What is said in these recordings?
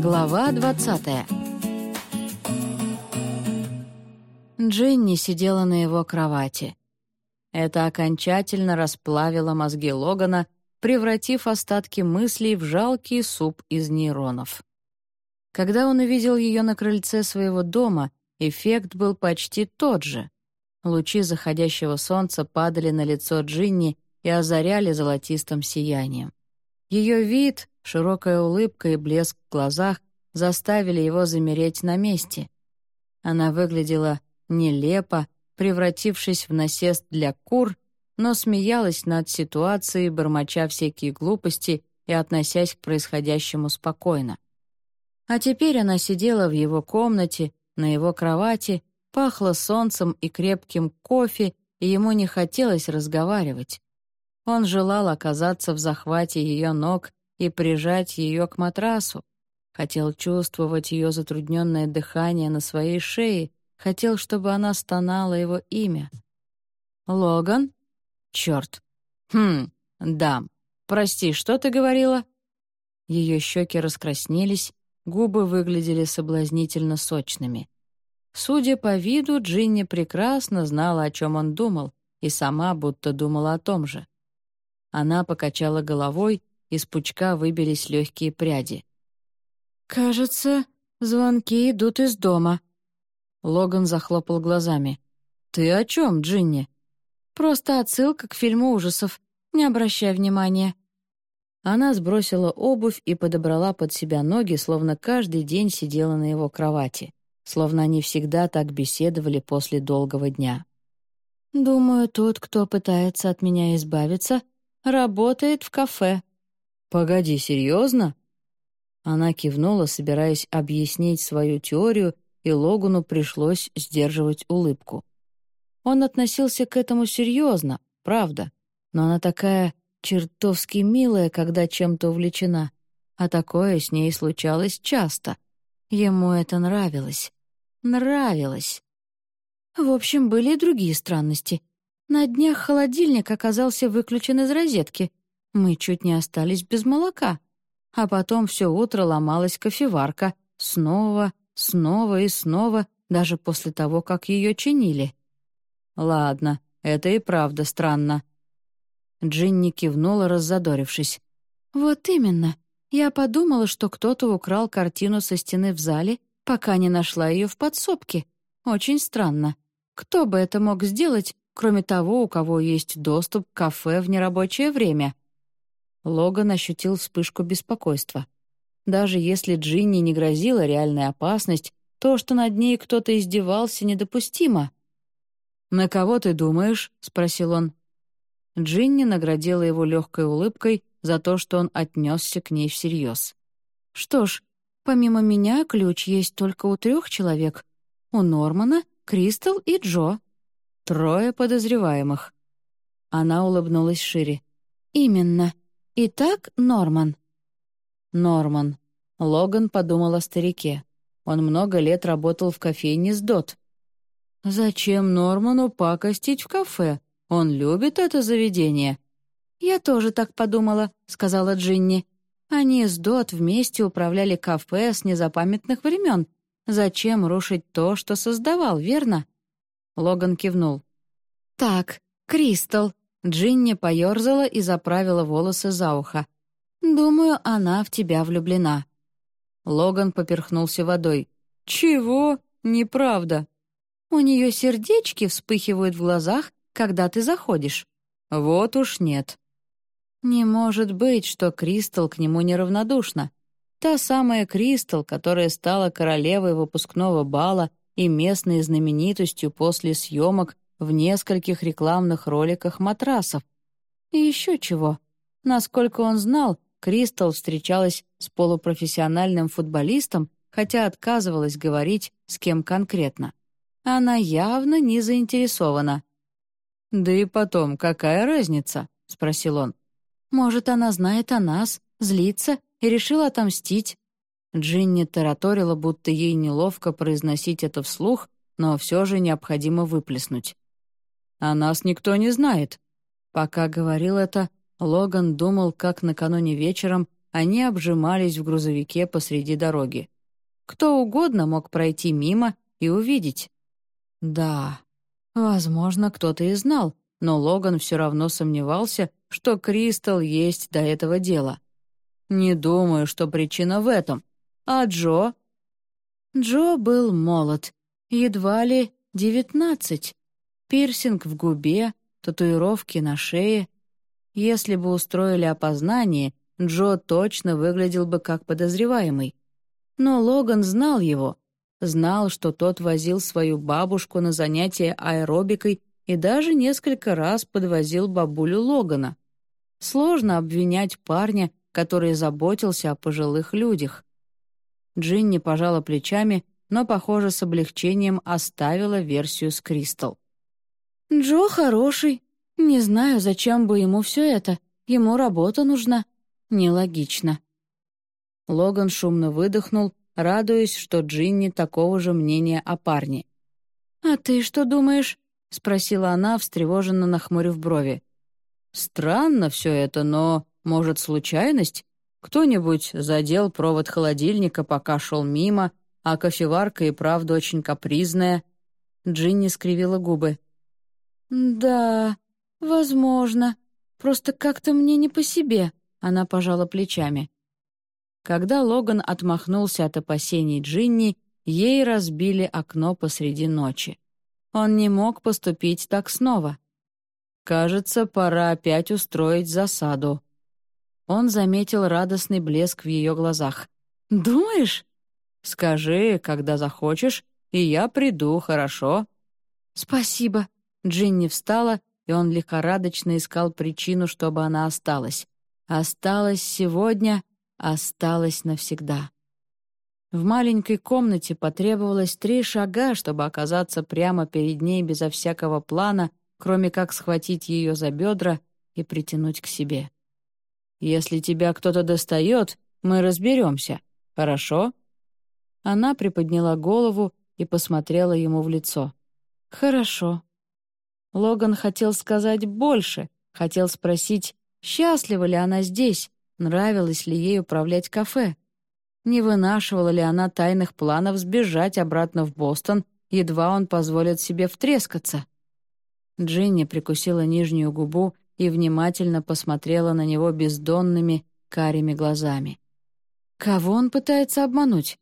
Глава 20 Джинни сидела на его кровати. Это окончательно расплавило мозги Логана, превратив остатки мыслей в жалкий суп из нейронов. Когда он увидел ее на крыльце своего дома, эффект был почти тот же. Лучи заходящего солнца падали на лицо Джинни и озаряли золотистым сиянием. Ее вид, широкая улыбка и блеск в глазах заставили его замереть на месте. Она выглядела нелепо, превратившись в насест для кур, но смеялась над ситуацией, бормоча всякие глупости и относясь к происходящему спокойно. А теперь она сидела в его комнате, на его кровати, пахло солнцем и крепким кофе, и ему не хотелось разговаривать. Он желал оказаться в захвате ее ног и прижать ее к матрасу, хотел чувствовать ее затрудненное дыхание на своей шее, хотел, чтобы она стонала его имя. «Логан? Черт! Хм, да. Прости, что ты говорила?» Ее щеки раскраснелись, губы выглядели соблазнительно сочными. Судя по виду, Джинни прекрасно знала, о чем он думал, и сама будто думала о том же. Она покачала головой, из пучка выбились легкие пряди. «Кажется, звонки идут из дома». Логан захлопал глазами. «Ты о чем, Джинни?» «Просто отсылка к фильму ужасов. Не обращай внимания». Она сбросила обувь и подобрала под себя ноги, словно каждый день сидела на его кровати, словно они всегда так беседовали после долгого дня. «Думаю, тот, кто пытается от меня избавиться, Работает в кафе». «Погоди, серьезно?» Она кивнула, собираясь объяснить свою теорию, и Логану пришлось сдерживать улыбку. Он относился к этому серьезно, правда, но она такая чертовски милая, когда чем-то увлечена, а такое с ней случалось часто. Ему это нравилось. Нравилось. В общем, были и другие странности. На днях холодильник оказался выключен из розетки. Мы чуть не остались без молока. А потом все утро ломалась кофеварка. Снова, снова и снова, даже после того, как ее чинили. Ладно, это и правда странно. Джинни кивнула, раззадорившись. «Вот именно. Я подумала, что кто-то украл картину со стены в зале, пока не нашла ее в подсобке. Очень странно. Кто бы это мог сделать, кроме того, у кого есть доступ к кафе в нерабочее время. Логан ощутил вспышку беспокойства. Даже если Джинни не грозила реальная опасность, то, что над ней кто-то издевался, недопустимо. «На кого ты думаешь?» — спросил он. Джинни наградила его легкой улыбкой за то, что он отнесся к ней всерьез. «Что ж, помимо меня ключ есть только у трех человек. У Нормана, Кристал и Джо. Трое подозреваемых. Она улыбнулась шире. «Именно. Итак, Норман». Норман. Логан подумал о старике. Он много лет работал в кофейне с Дот. «Зачем Норману пакостить в кафе? Он любит это заведение». «Я тоже так подумала», — сказала Джинни. «Они с Дот вместе управляли кафе с незапамятных времен. Зачем рушить то, что создавал, верно?» Логан кивнул. «Так, Кристал». Джинни поёрзала и заправила волосы за ухо. «Думаю, она в тебя влюблена». Логан поперхнулся водой. «Чего? Неправда». «У нее сердечки вспыхивают в глазах, когда ты заходишь». «Вот уж нет». «Не может быть, что Кристал к нему неравнодушна. Та самая Кристал, которая стала королевой выпускного бала и местной знаменитостью после съемок в нескольких рекламных роликах матрасов. И еще чего. Насколько он знал, Кристал встречалась с полупрофессиональным футболистом, хотя отказывалась говорить, с кем конкретно. Она явно не заинтересована. «Да и потом, какая разница?» — спросил он. «Может, она знает о нас, злится и решила отомстить. Джинни тараторила, будто ей неловко произносить это вслух, но все же необходимо выплеснуть. «О нас никто не знает». Пока говорил это, Логан думал, как накануне вечером они обжимались в грузовике посреди дороги. Кто угодно мог пройти мимо и увидеть. Да, возможно, кто-то и знал, но Логан все равно сомневался, что Кристал есть до этого дела. Не думаю, что причина в этом. А Джо? Джо был молод, едва ли девятнадцать. Пирсинг в губе, татуировки на шее. Если бы устроили опознание, Джо точно выглядел бы как подозреваемый. Но Логан знал его, знал, что тот возил свою бабушку на занятия аэробикой и даже несколько раз подвозил бабулю Логана. Сложно обвинять парня, который заботился о пожилых людях. Джинни пожала плечами, но, похоже, с облегчением оставила версию с Кристал. «Джо хороший. Не знаю, зачем бы ему все это. Ему работа нужна. Нелогично». Логан шумно выдохнул, радуясь, что Джинни такого же мнения о парне. «А ты что думаешь?» — спросила она, встревоженно нахмурив брови. «Странно все это, но, может, случайность? Кто-нибудь задел провод холодильника, пока шел мимо, а кофеварка и правда очень капризная». Джинни скривила губы. «Да, возможно. Просто как-то мне не по себе», — она пожала плечами. Когда Логан отмахнулся от опасений Джинни, ей разбили окно посреди ночи. Он не мог поступить так снова. Кажется, пора опять устроить засаду. Он заметил радостный блеск в ее глазах. «Думаешь?» «Скажи, когда захочешь, и я приду, хорошо?» «Спасибо». Джинни встала, и он лихорадочно искал причину, чтобы она осталась. Осталась сегодня, осталась навсегда. В маленькой комнате потребовалось три шага, чтобы оказаться прямо перед ней безо всякого плана, кроме как схватить ее за бедра и притянуть к себе. «Если тебя кто-то достает, мы разберемся, хорошо?» Она приподняла голову и посмотрела ему в лицо. «Хорошо». Логан хотел сказать больше, хотел спросить, счастлива ли она здесь, нравилось ли ей управлять кафе. Не вынашивала ли она тайных планов сбежать обратно в Бостон, едва он позволит себе втрескаться? Джинни прикусила нижнюю губу и внимательно посмотрела на него бездонными, карими глазами. Кого он пытается обмануть?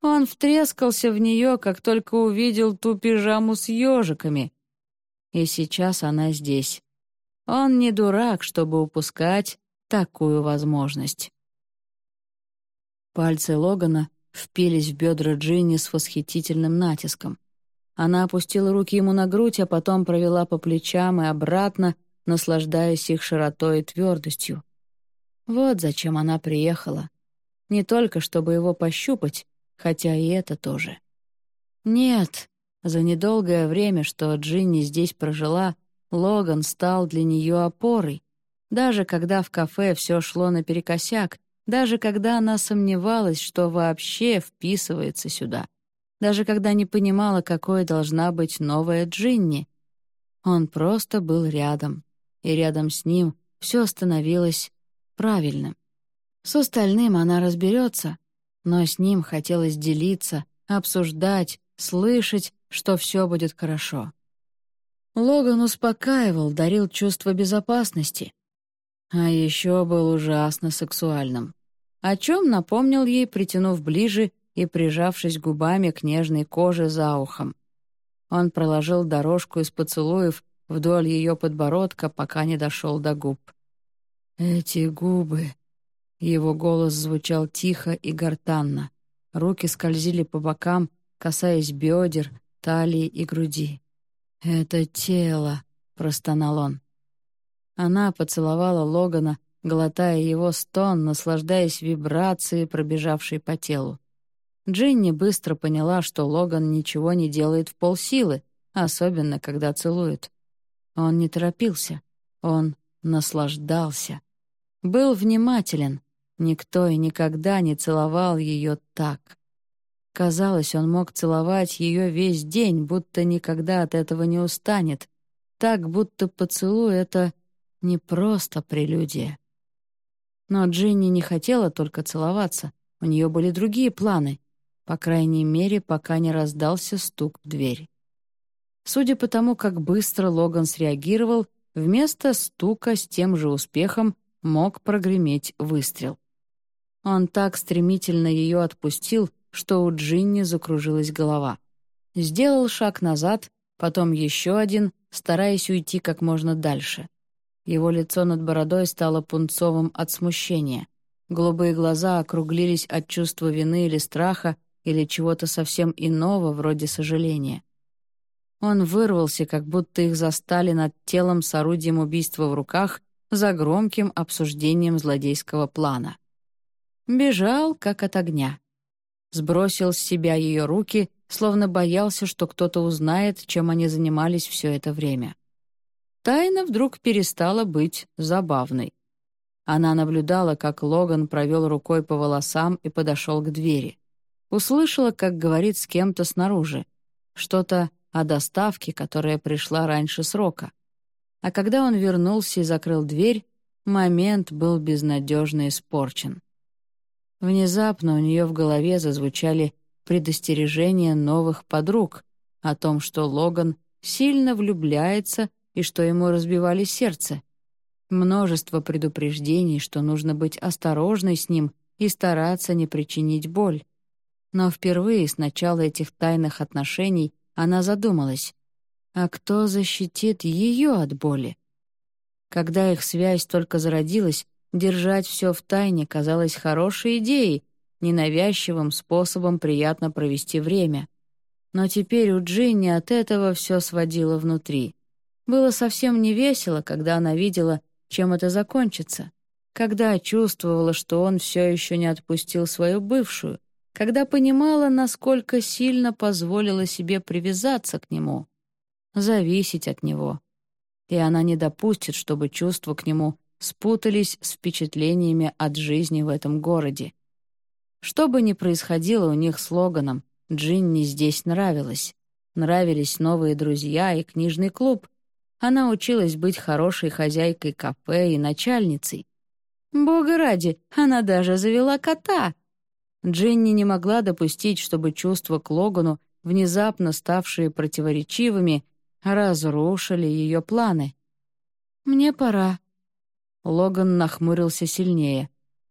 Он втрескался в нее, как только увидел ту пижаму с ежиками. И сейчас она здесь. Он не дурак, чтобы упускать такую возможность. Пальцы Логана впились в бедра Джинни с восхитительным натиском. Она опустила руки ему на грудь, а потом провела по плечам и обратно, наслаждаясь их широтой и твердостью. Вот зачем она приехала. Не только чтобы его пощупать, хотя и это тоже. Нет, за недолгое время, что Джинни здесь прожила, Логан стал для нее опорой. Даже когда в кафе все шло наперекосяк, даже когда она сомневалась, что вообще вписывается сюда, даже когда не понимала, какой должна быть новая Джинни. Он просто был рядом, и рядом с ним все становилось правильным. С остальным она разберется, но с ним хотелось делиться, обсуждать, слышать, что все будет хорошо. Логан успокаивал, дарил чувство безопасности. А еще был ужасно сексуальным о чем напомнил ей, притянув ближе и прижавшись губами к нежной коже за ухом. Он проложил дорожку из поцелуев вдоль ее подбородка, пока не дошел до губ. «Эти губы...» Его голос звучал тихо и гортанно. Руки скользили по бокам, касаясь бедер, талии и груди. «Это тело», — простонал он. Она поцеловала Логана, глотая его стон, наслаждаясь вибрацией, пробежавшей по телу. Джинни быстро поняла, что Логан ничего не делает в полсилы, особенно когда целует. Он не торопился, он наслаждался. Был внимателен, никто и никогда не целовал ее так. Казалось, он мог целовать ее весь день, будто никогда от этого не устанет, так, будто поцелуй — это не просто прелюдия. Но Джинни не хотела только целоваться, у нее были другие планы, по крайней мере, пока не раздался стук в дверь. Судя по тому, как быстро Логан среагировал, вместо стука с тем же успехом мог прогреметь выстрел. Он так стремительно ее отпустил, что у Джинни закружилась голова. Сделал шаг назад, потом еще один, стараясь уйти как можно дальше. Его лицо над бородой стало пунцовым от смущения. Голубые глаза округлились от чувства вины или страха, или чего-то совсем иного, вроде сожаления. Он вырвался, как будто их застали над телом с орудием убийства в руках за громким обсуждением злодейского плана. Бежал, как от огня. Сбросил с себя ее руки, словно боялся, что кто-то узнает, чем они занимались все это время. Тайна вдруг перестала быть забавной. Она наблюдала, как Логан провел рукой по волосам и подошел к двери. Услышала, как говорит с кем-то снаружи. Что-то о доставке, которая пришла раньше срока. А когда он вернулся и закрыл дверь, момент был безнадежно испорчен. Внезапно у нее в голове зазвучали предостережения новых подруг о том, что Логан сильно влюбляется и что ему разбивали сердце. Множество предупреждений, что нужно быть осторожной с ним и стараться не причинить боль. Но впервые с начала этих тайных отношений она задумалась, а кто защитит ее от боли? Когда их связь только зародилась, держать все в тайне казалось хорошей идеей, ненавязчивым способом приятно провести время. Но теперь у Джинни от этого все сводило внутри. Было совсем не весело, когда она видела, чем это закончится, когда чувствовала, что он все еще не отпустил свою бывшую, когда понимала, насколько сильно позволила себе привязаться к нему, зависеть от него. И она не допустит, чтобы чувства к нему спутались с впечатлениями от жизни в этом городе. Что бы ни происходило у них с Логаном, Джинни здесь нравилось. Нравились новые друзья и книжный клуб. Она училась быть хорошей хозяйкой кафе и начальницей. Бога ради, она даже завела кота. Джинни не могла допустить, чтобы чувства к Логану, внезапно ставшие противоречивыми, разрушили ее планы. «Мне пора». Логан нахмурился сильнее.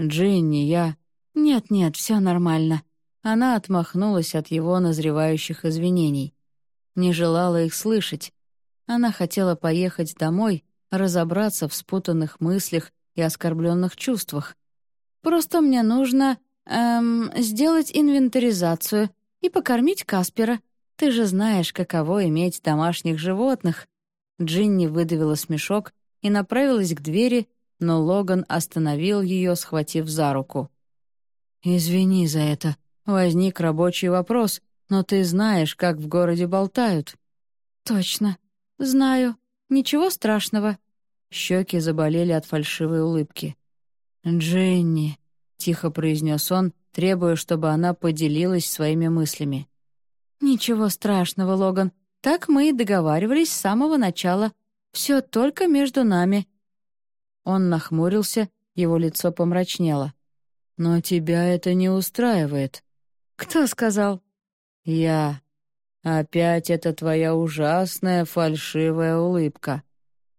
«Джинни, я...» «Нет-нет, все нормально». Она отмахнулась от его назревающих извинений. Не желала их слышать. Она хотела поехать домой, разобраться в спутанных мыслях и оскорбленных чувствах. «Просто мне нужно эм, сделать инвентаризацию и покормить Каспера. Ты же знаешь, каково иметь домашних животных». Джинни выдавила смешок и направилась к двери, но Логан остановил ее, схватив за руку. «Извини за это. Возник рабочий вопрос, но ты знаешь, как в городе болтают». «Точно. Знаю. Ничего страшного». Щеки заболели от фальшивой улыбки. «Джинни», тихо произнес он, требуя, чтобы она поделилась своими мыслями. «Ничего страшного, Логан. Так мы и договаривались с самого начала. Все только между нами». Он нахмурился, его лицо помрачнело. «Но тебя это не устраивает». «Кто сказал?» «Я. Опять это твоя ужасная фальшивая улыбка».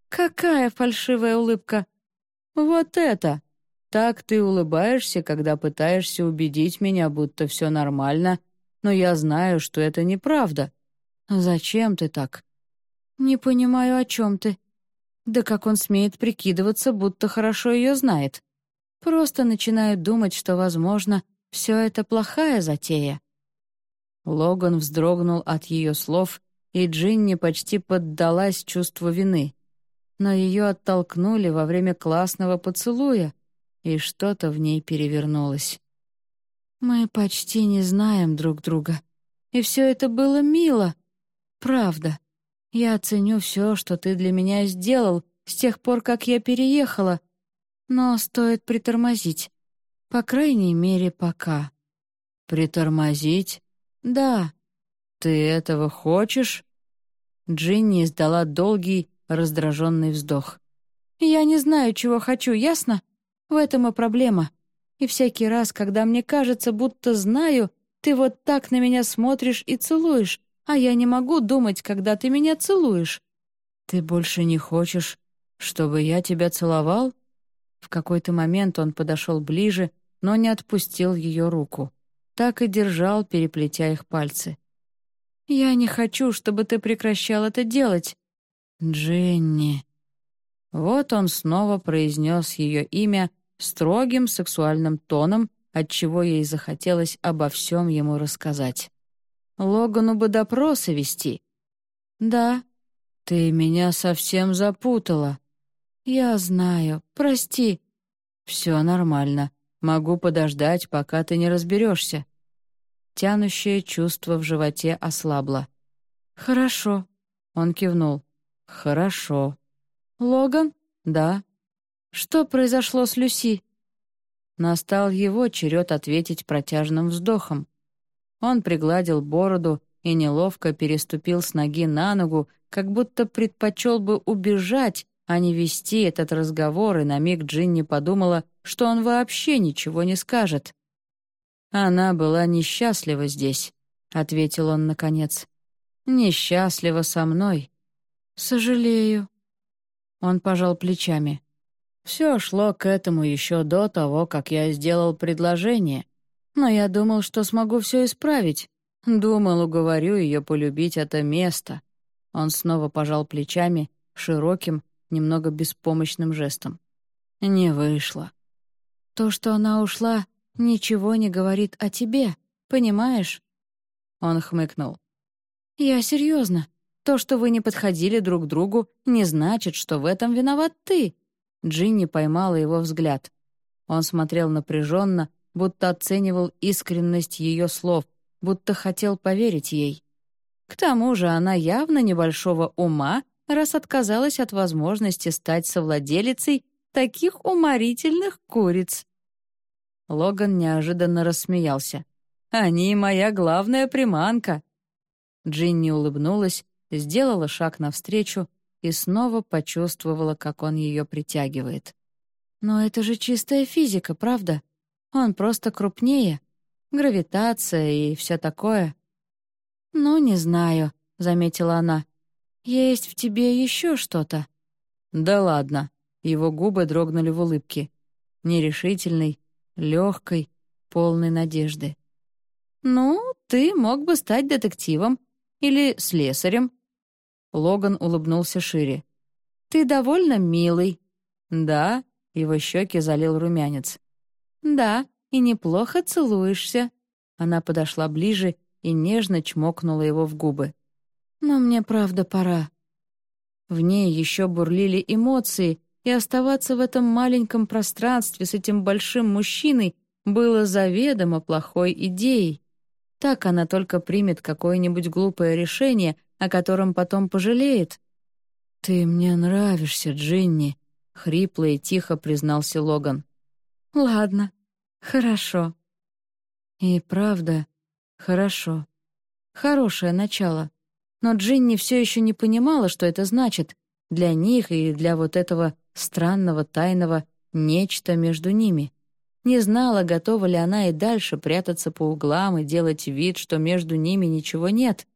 «Какая фальшивая улыбка?» «Вот это!» Так ты улыбаешься, когда пытаешься убедить меня, будто все нормально, но я знаю, что это неправда. Зачем ты так? Не понимаю, о чем ты. Да как он смеет прикидываться, будто хорошо ее знает. Просто начинаю думать, что, возможно, все это плохая затея. Логан вздрогнул от ее слов, и Джинни почти поддалась чувству вины. Но ее оттолкнули во время классного поцелуя, и что-то в ней перевернулось. «Мы почти не знаем друг друга, и все это было мило. Правда. Я оценю все, что ты для меня сделал с тех пор, как я переехала, но стоит притормозить. По крайней мере, пока». «Притормозить?» «Да». «Ты этого хочешь?» Джинни издала долгий, раздраженный вздох. «Я не знаю, чего хочу, ясно? В этом и проблема. И всякий раз, когда мне кажется, будто знаю, ты вот так на меня смотришь и целуешь, а я не могу думать, когда ты меня целуешь. Ты больше не хочешь, чтобы я тебя целовал? В какой-то момент он подошел ближе, но не отпустил ее руку. Так и держал, переплетя их пальцы. «Я не хочу, чтобы ты прекращал это делать». «Дженни». Вот он снова произнес ее имя строгим сексуальным тоном, отчего ей захотелось обо всем ему рассказать. Логану бы допросы вести. «Да». «Ты меня совсем запутала». «Я знаю. Прости». «Все нормально. Могу подождать, пока ты не разберешься». Тянущее чувство в животе ослабло. «Хорошо», — он кивнул. «Хорошо». «Логан?» «Да». «Что произошло с Люси?» Настал его черед ответить протяжным вздохом. Он пригладил бороду и неловко переступил с ноги на ногу, как будто предпочел бы убежать, а не вести этот разговор, и на миг Джинни подумала, что он вообще ничего не скажет. «Она была несчастлива здесь», — ответил он наконец. «Несчастлива со мной». «Сожалею». Он пожал плечами. «Все шло к этому еще до того, как я сделал предложение. Но я думал, что смогу все исправить. Думал, уговорю ее полюбить это место». Он снова пожал плечами, широким, немного беспомощным жестом. «Не вышло». «То, что она ушла, ничего не говорит о тебе, понимаешь?» Он хмыкнул. «Я серьезно. То, что вы не подходили друг другу, не значит, что в этом виноват ты». Джинни поймала его взгляд. Он смотрел напряженно, будто оценивал искренность ее слов, будто хотел поверить ей. К тому же она явно небольшого ума, раз отказалась от возможности стать совладелицей таких уморительных куриц. Логан неожиданно рассмеялся. «Они моя главная приманка!» Джинни улыбнулась, сделала шаг навстречу и снова почувствовала, как он ее притягивает. «Но это же чистая физика, правда? Он просто крупнее. Гравитация и все такое». «Ну, не знаю», — заметила она. «Есть в тебе еще что-то». «Да ладно». Его губы дрогнули в улыбке. Нерешительный, легкой, полной надежды. «Ну, ты мог бы стать детективом или слесарем». Логан улыбнулся шире. «Ты довольно милый». «Да», — его щеки залил румянец. «Да, и неплохо целуешься». Она подошла ближе и нежно чмокнула его в губы. «Но мне правда пора». В ней еще бурлили эмоции, и оставаться в этом маленьком пространстве с этим большим мужчиной было заведомо плохой идеей. Так она только примет какое-нибудь глупое решение, о котором потом пожалеет. «Ты мне нравишься, Джинни», — хрипло и тихо признался Логан. «Ладно, хорошо». И правда, хорошо. Хорошее начало. Но Джинни все еще не понимала, что это значит для них и для вот этого странного тайного нечто между ними. Не знала, готова ли она и дальше прятаться по углам и делать вид, что между ними ничего нет.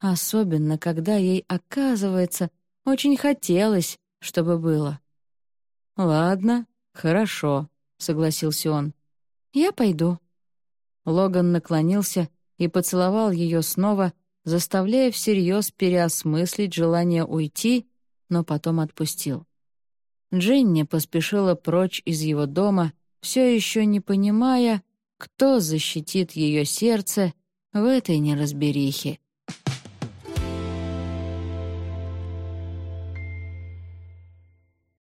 Особенно, когда ей, оказывается, очень хотелось, чтобы было. «Ладно, хорошо», — согласился он. «Я пойду». Логан наклонился и поцеловал ее снова, заставляя всерьез переосмыслить желание уйти, но потом отпустил. Дженни поспешила прочь из его дома, все еще не понимая, кто защитит ее сердце в этой неразберихе.